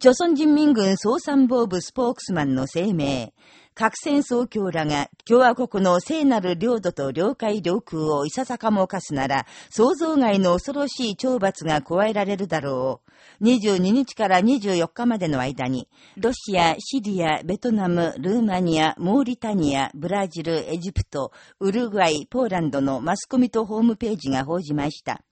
朝鮮人民軍総参謀部スポークスマンの声明、核戦争協らが共和国の聖なる領土と領海領空をいささかも犯すなら、想像外の恐ろしい懲罰が加えられるだろう。22日から24日までの間に、ロシア、シリア、ベトナム、ルーマニア、モーリタニア、ブラジル、エジプト、ウルグアイ、ポーランドのマスコミとホームページが報じました。